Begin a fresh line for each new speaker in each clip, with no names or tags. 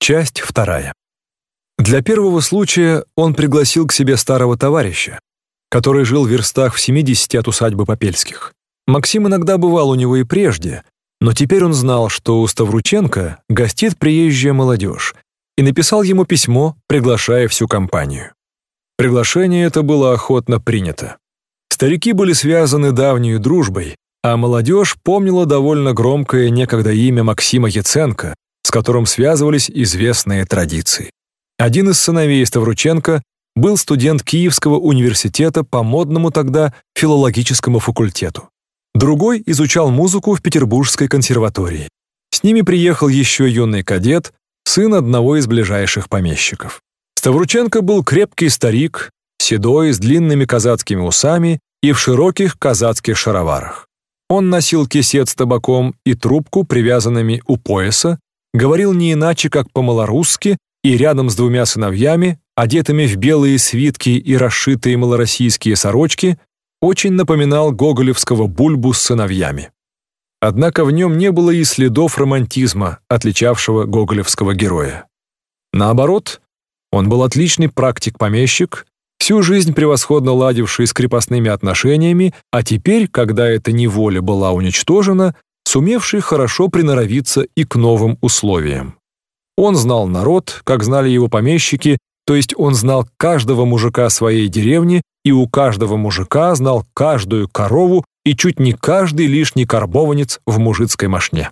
Часть вторая. Для первого случая он пригласил к себе старого товарища, который жил в верстах в 70 от усадьбы Попельских. Максим иногда бывал у него и прежде, но теперь он знал, что у Ставрученко гостит приезжая молодежь, и написал ему письмо, приглашая всю компанию. Приглашение это было охотно принято. Старики были связаны давней дружбой, а молодежь помнила довольно громкое некогда имя Максима Яценко, с которым связывались известные традиции. Один из сыновей Ставрученко был студент Киевского университета по модному тогда филологическому факультету. Другой изучал музыку в Петербургской консерватории. С ними приехал еще юный кадет, сын одного из ближайших помещиков. Ставрученко был крепкий старик, седой, с длинными казацкими усами и в широких казацких шароварах. Он носил кисет с табаком и трубку, привязанными у пояса, говорил не иначе, как по-малорусски, и рядом с двумя сыновьями, одетыми в белые свитки и расшитые малороссийские сорочки, очень напоминал гоголевского бульбу с сыновьями. Однако в нем не было и следов романтизма, отличавшего гоголевского героя. Наоборот, он был отличный практик-помещик, всю жизнь превосходно ладивший с крепостными отношениями, а теперь, когда эта неволя была уничтожена, сумевший хорошо приноровиться и к новым условиям. Он знал народ, как знали его помещики, то есть он знал каждого мужика своей деревни и у каждого мужика знал каждую корову и чуть не каждый лишний карбованец в мужицкой мошне.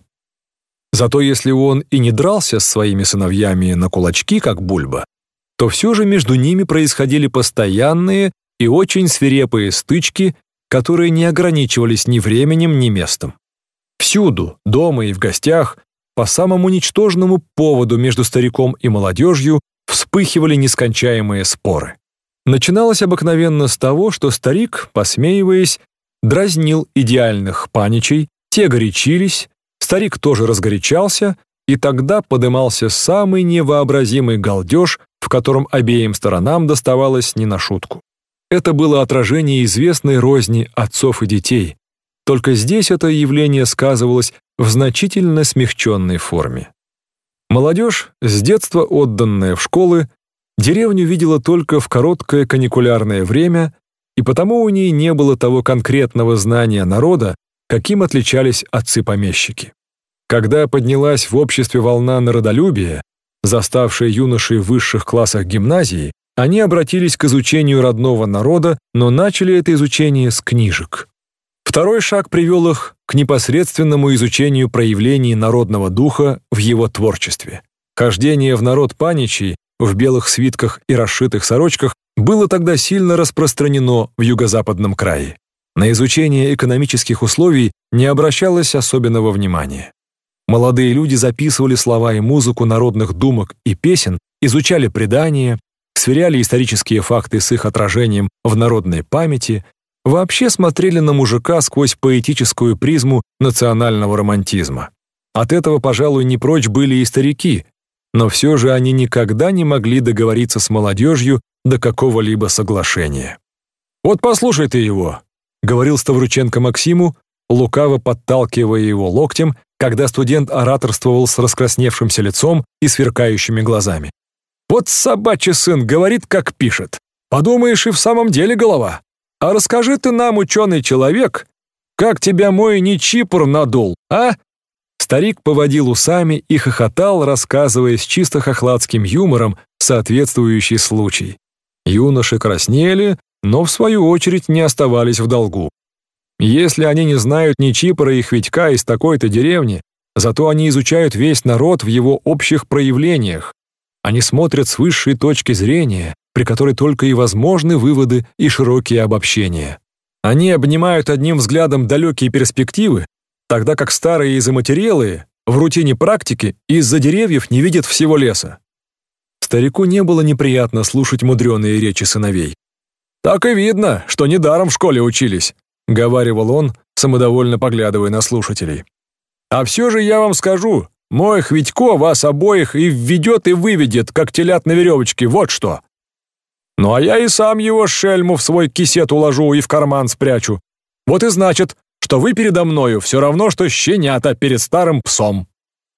Зато если он и не дрался с своими сыновьями на кулачки, как Бульба, то все же между ними происходили постоянные и очень свирепые стычки, которые не ограничивались ни временем, ни местом. Всюду, дома и в гостях, по самому ничтожному поводу между стариком и молодежью вспыхивали нескончаемые споры. Начиналось обыкновенно с того, что старик, посмеиваясь, дразнил идеальных паничей, те горячились, старик тоже разгорячался, и тогда подымался самый невообразимый галдеж, в котором обеим сторонам доставалось не на шутку. Это было отражение известной розни отцов и детей, только здесь это явление сказывалось в значительно смягченной форме. Молодежь, с детства отданная в школы, деревню видела только в короткое каникулярное время, и потому у ней не было того конкретного знания народа, каким отличались отцы-помещики. Когда поднялась в обществе волна народолюбия, заставшая юношей в высших классах гимназии, они обратились к изучению родного народа, но начали это изучение с книжек. Второй шаг привел их к непосредственному изучению проявлений народного духа в его творчестве. Хождение в народ паничей в белых свитках и расшитых сорочках было тогда сильно распространено в юго-западном крае. На изучение экономических условий не обращалось особенного внимания. Молодые люди записывали слова и музыку народных думок и песен, изучали предания, сверяли исторические факты с их отражением в народной памяти, вообще смотрели на мужика сквозь поэтическую призму национального романтизма. От этого, пожалуй, не прочь были и старики, но все же они никогда не могли договориться с молодежью до какого-либо соглашения. «Вот послушай ты его», — говорил Ставрученко Максиму, лукаво подталкивая его локтем когда студент ораторствовал с раскрасневшимся лицом и сверкающими глазами. «Вот собачий сын говорит, как пишет. Подумаешь, и в самом деле голова. А расскажи ты нам, ученый человек, как тебя мой нечипр надул, а?» Старик поводил усами и хохотал, рассказывая с чисто хохладским юмором соответствующий случай. Юноши краснели, но в свою очередь не оставались в долгу. Если они не знают ни Чипора и Хвитька из такой-то деревни, зато они изучают весь народ в его общих проявлениях. Они смотрят с высшей точки зрения, при которой только и возможны выводы и широкие обобщения. Они обнимают одним взглядом далекие перспективы, тогда как старые и заматерелые в рутине практики из-за деревьев не видят всего леса. Старику не было неприятно слушать мудреные речи сыновей. «Так и видно, что недаром в школе учились», — говаривал он, самодовольно поглядывая на слушателей. «А все же я вам скажу, мой Хвитько вас обоих и введет и выведет, как телят на веревочке, вот что. Ну а я и сам его шельму в свой кисет уложу и в карман спрячу. Вот и значит, что вы передо мною все равно, что щенята перед старым псом».